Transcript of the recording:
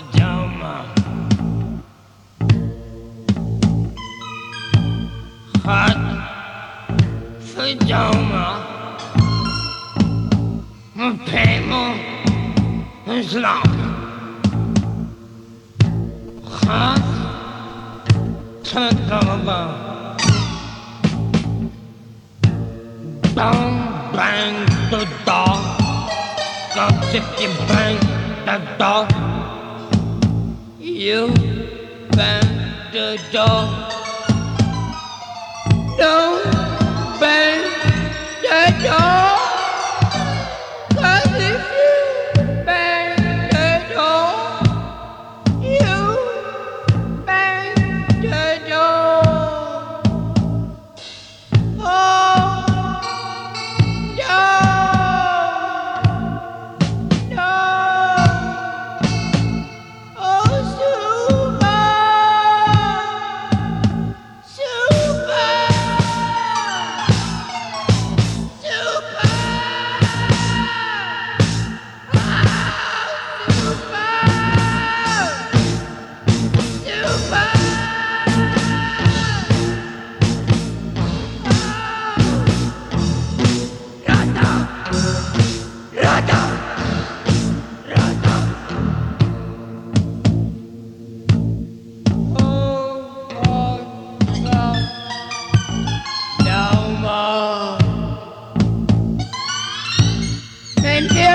pajama. Hot pajama. My people is. Hot pajama. Don't bang the da Don't you bang the door you bang the door. and